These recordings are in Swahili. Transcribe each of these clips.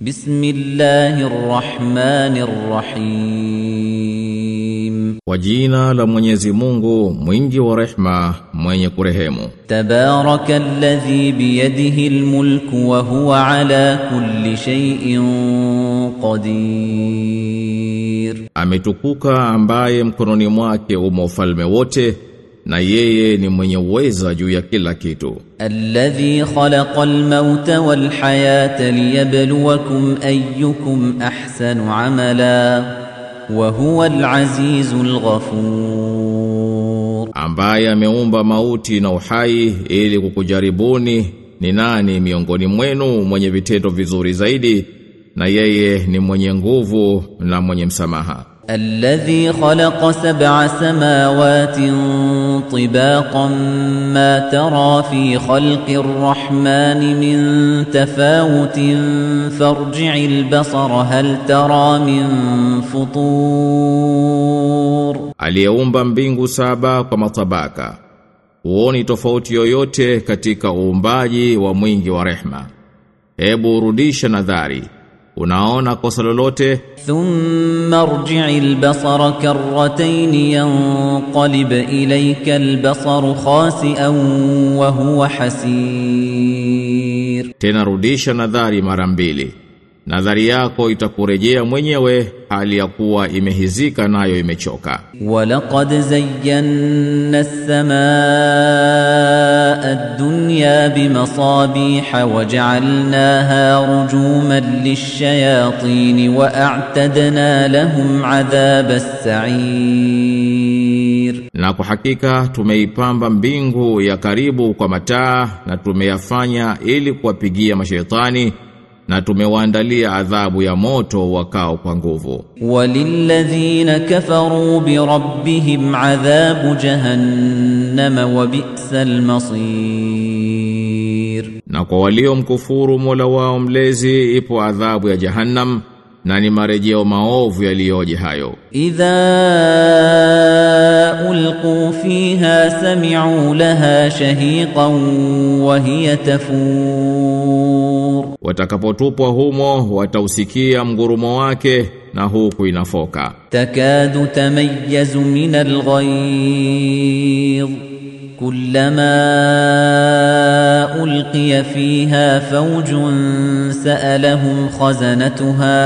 بسم الله الرحمن الرحيم Kwa jina la Mwenyezi Mungu mwingi wa rehma mwenye kurehemu تبارك الذي بيده الملك وهو على كل شيء قدير Ametukuka ambaye mkononi mwake umo ufalme wote na yeye ni mwenye uweza juu ya kila kitu. Alladhi khalaqa almauta walhayata liyabluwakum ayyukum ahsanu amala wa huwa alazizul ghafur, ambaye ameumba mauti na uhai ili kukujaribuni ni nani miongoni mwenu mwenye vitendo vizuri zaidi, na yeye ni mwenye nguvu na mwenye msamaha. الذي خلق سبع سماوات طباقا ما ترى في خلق الرحمن من تفاوت فارجع البصر هل ترى من فطور اليوم مبينغو سابا كما طباقا uoni tofauti yoyote katika uumbaji wa mwingi wa rehema hebu unaona kosa lolote? Thumma rji'i albasara karratayn yanqalib ilayka albasaru khasi'an wa huwa hasir. Tena rudisha nadhari mara mbili nadhari yako itakurejea mwenyewe hali ya kuwa imehizika nayo imechoka. Walaqad zayyana as-samaa'a ad-dunya bimasabiha waja'alnaha rujuman lish-shayatin wa a'tadna lahum 'adhab as-sa'ir, na kwa hakika tumeipamba mbingu ya karibu kwa mataa na tumeyafanya ili kuwapigia mashaitani na tumewaandalia adhabu ya moto wakao kwa nguvu. Walilladhina kafaru bi rabbihim adhabu jahannam wa bi'sal masir, na kwa waliomkufuru Mola wao mlezi ipo adhabu ya jahannam na ni marejeo maovu yaliyoje hayo. Idha ulqu fiha sami'u laha shahiqan wa hiya tafur, watakapotupwa humo watausikia mgurumo wake na huku inafoka. Takadu tamayyazu min alghayz كلما ألقي فيها فوج سألهم خزنتها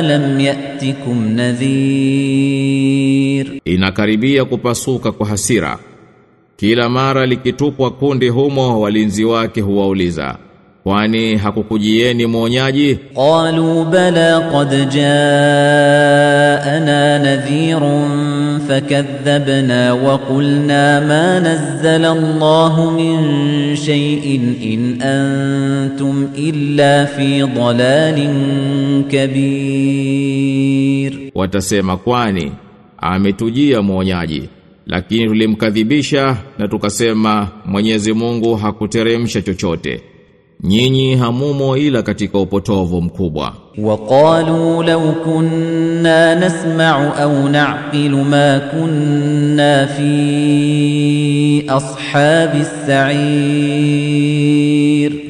ألم يأتكم نذير inakaribia kupasuka kwa hasira kila mara likitupwa kundi humo walinzi wake huwauliza kwani hakukujieni mwonyaji? Qalu bala qad jaana nadhirun fakadhabna wa qulna ma nazzala Allah min shay'in in antum illa fi dalalin kabir. Watasema kwani ametujia mwonyaji lakini tulimkadhibisha na tukasema Mwenyezi Mungu hakuteremsha chochote nyinyi hamumo ila katika upotovu mkubwa. Waqalu law kunna nasma'u au na'qilu ma kunna fi ashabi sair,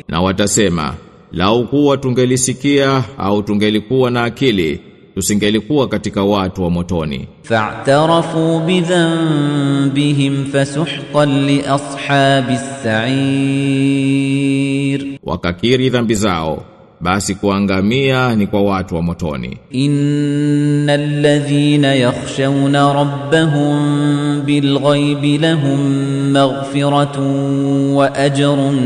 na watasema lau kuwa tungelisikia au tungelikuwa na akili tusingelikuwa katika watu wa motoni. Fa'tarafu bidhanbihim fasuhqan li ashabis sa'ir wakakiri dhambi zao basi kuangamia ni kwa watu wa motoni. Innal ladhina yakhshawna rabbahum bil ghaibi lahum maghfiratun wa ajrun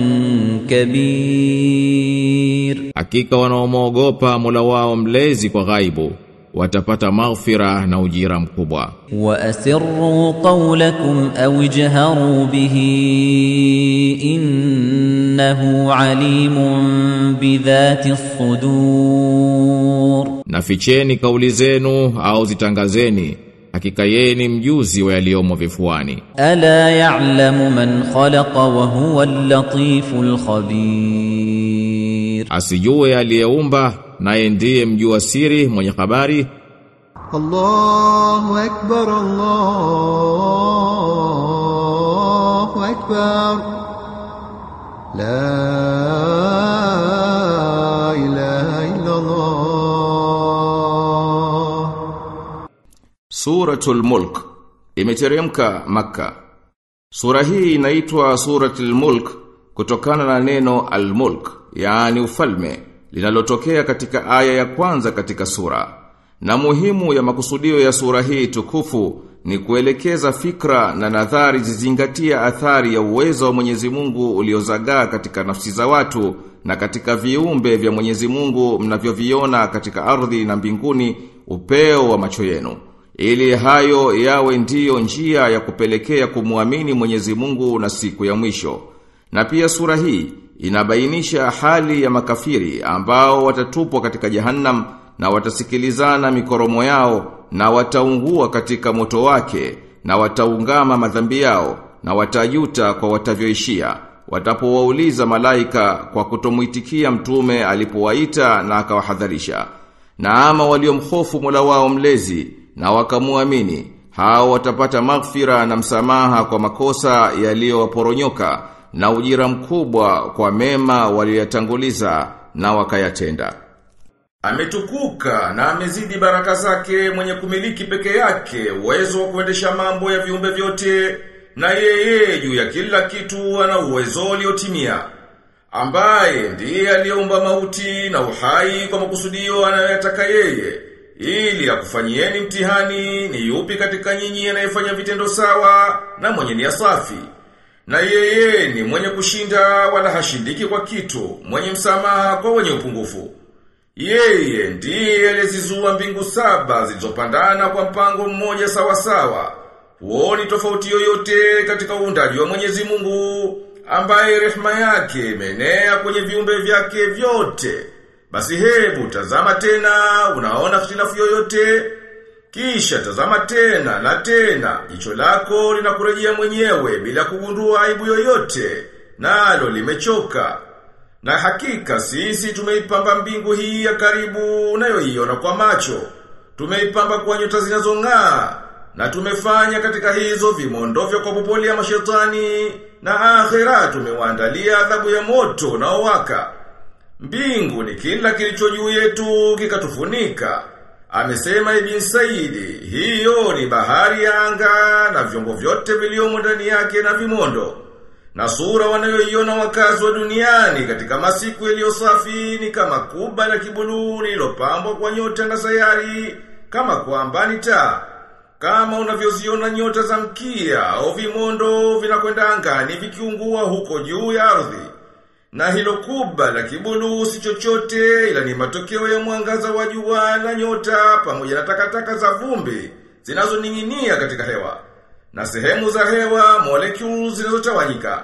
kabir, hakika wanaomwogopa Mola wao mlezi kwa ghaibu watapata maghfira na ujira mkubwa. Wa asirru qawlakum aw ijharu bihi innahu alimun bidhati sudur, na kauli zenu au zitangazeni hakika yeye ni mjuzi wa yaliomo vifuani. Ala ya'lamu man khalaqa wa huwa al-latiful khabir asijue aliyeumba naye ndiye mjua siri mwenye habari. Allahu akbar Allahu akbar. La ilaha illa Allah Suratul Mulk imeteremka maka Sura hii inaitwa Suratul Mulk kutokana na neno Al-Mulk yaani ufalme, linalotokea katika aya ya kwanza katika sura. Na muhimu ya makusudio ya sura hii tukufu ni kuelekeza fikra na nadhari zizingatia athari ya uwezo wa Mwenyezi Mungu uliozagaa katika nafsi za watu na katika viumbe vya Mwenyezi Mungu mnavyoviona katika ardhi na mbinguni upeo wa macho yenu ili hayo yawe ndiyo njia ya kupelekea kumwamini Mwenyezi Mungu na siku ya mwisho. Na pia sura hii inabainisha hali ya makafiri ambao watatupwa katika jahannam na watasikilizana mikoromo yao na wataungua katika moto wake na wataungama madhambi yao na watajuta kwa watavyoishia. Watapowauliza malaika kwa kutomwitikia mtume alipowaita na akawahadharisha. Na ama waliomhofu Mola wao mlezi na wakamuamini hao watapata maghfira na msamaha kwa makosa yaliyowaporonyoka na ujira mkubwa kwa mema waliyatanguliza na wakayatenda. Ametukuka na amezidi baraka zake mwenye kumiliki peke yake uwezo wa kuendesha mambo ya viumbe vyote na yeye juu ya kila kitu ana uwezo uliotimia ambaye ndiye aliyeumba mauti na uhai kwa makusudio anayoyataka yeye. Ili akufanyieni mtihani ni yupi katika nyinyi anayefanya vitendo sawa na mwenye nia safi na yeye ni mwenye kushinda wala hashindiki kwa kitu mwenye msamaha kwa wenye upungufu yeye ndiye alizizua mbingu saba zilizopandana kwa mpango mmoja sawa sawa. Huoni tofauti yoyote katika uundaji wa Mwenyezi Mungu ambaye rehema yake imenea kwenye viumbe vyake vyote. Basi hebu tazama tena, unaona ikhtilafu yoyote? Kisha tazama tena na tena, jicho lako linakurejea mwenyewe bila kugundua aibu yoyote, nalo limechoka. Na hakika sisi tumeipamba mbingu hii ya karibu unayoiona kwa macho. Tumeipamba kwa nyota zinazong'aa na tumefanya katika hizo vimondo vya kupopolia mashetani na akhera tumewaandalia adhabu ya moto na owaka Mbingu ni kila kilicho juu yetu kikatufunika. Amesema Ibn Saidi, hiyo ni bahari ya anga na vyombo vyote viliomo ndani yake na vimondo. Na sura wanayoiona wakazi wa duniani katika masiku yaliyo safi ni kama kuba la kibuluu lililopambwa kwa nyota na sayari kama kwamba ni taa. Kama unavyoziona nyota za mkia au vimondo vinakwenda angani vikiungua huko juu ya ardhi. Na hilo kuba la kibulu si chochote ila ni matokeo ya mwangaza wa jua na nyota pamoja na takataka za vumbi zinazoning'inia katika hewa na sehemu za hewa molecules zinazotawanyika.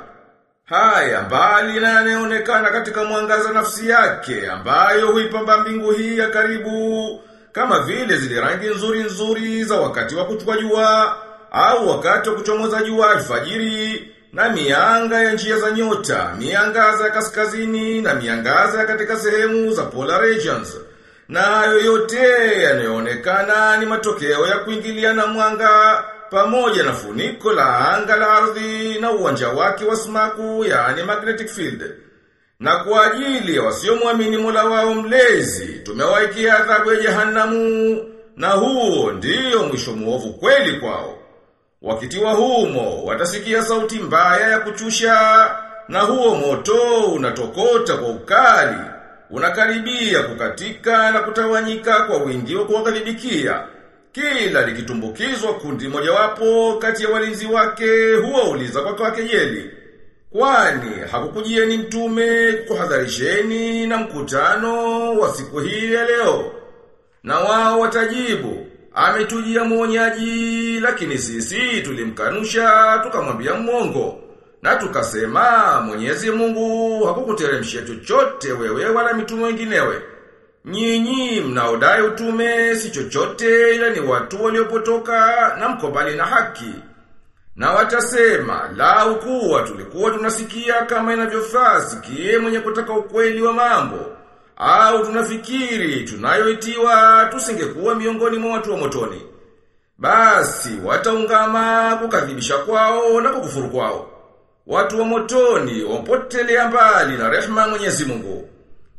Haya mbali na yanayoonekana katika mwangaza nafsi yake ambayo huipamba mbingu hii ya karibu kama vile zile rangi nzuri nzuri za wakati wa kuchukua jua au wakati wa kuchomoza jua alfajiri na mianga ya njia za nyota, miangaza ya kaskazini na miangaza katika sehemu za polar regions. Na hayo yote yanayoonekana ni matokeo ya kuingiliana mwanga pamoja na funiko la anga la ardhi na uwanja wake wa sumaku yani magnetic field. Na kwa ajili ya wasiomwamini Mola wao mlezi, tumewaikia adhabu ya jehanamu na huo ndiyo mwisho muovu kweli kwao. Wakitiwa humo, watasikia sauti mbaya ya kuchusha, na huo moto unatokota kwa ukali, unakaribia kukatika na kutawanyika kwa wingi wa kuwakaribikia. Kila likitumbukizwa kundi mojawapo kati ya walinzi wake huwa uliza kwa kwa kejeli. Kwani hakukujieni mtume kuhadharisheni na mkutano wa siku hii ya leo. Na wao watajibu, ametujia mwonyaji lakini sisi tulimkanusha tukamwambia mwongo. Na tukasema Mwenyezi Mungu hakukuteremshia chochote wewe wala mitume wenginewe. Nyinyi mnaodai utume si chochote ila ni watu waliopotoka na mko mbali na haki. Na watasema, lau kuwa tulikuwa tunasikia kama inavyofaa sikie mwenye kutaka ukweli wa mambo. Au tunafikiri tunayoitiwa tusingekuwa miongoni mwa watu wa motoni. Basi wataungama kukadhibisha kwao na kukufuru kwao. Watu wa motoni wapotelea mbali na rehema Mwenyezi Mungu.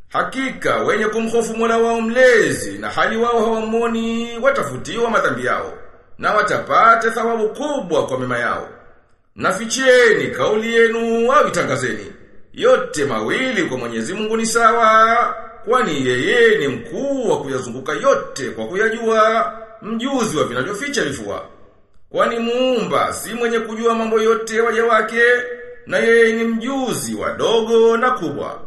Hakika wenye kumhofu Mola wao mlezi na hali wao hawamoni watafutiwa madhambi yao. na watapata thawabu kubwa kwa mema yao. Naficheni kauli yenu au itangazeni. Yote mawili kwa Mwenyezi Mungu ni sawa, kwani yeye ni mkuu wa kuyazunguka yote kwa kuyajua, mjuzi wa vinavyoficha vifua. Kwani muumba si mwenye kujua mambo yote waja wake, na yeye ni mjuzi wa dogo na kubwa.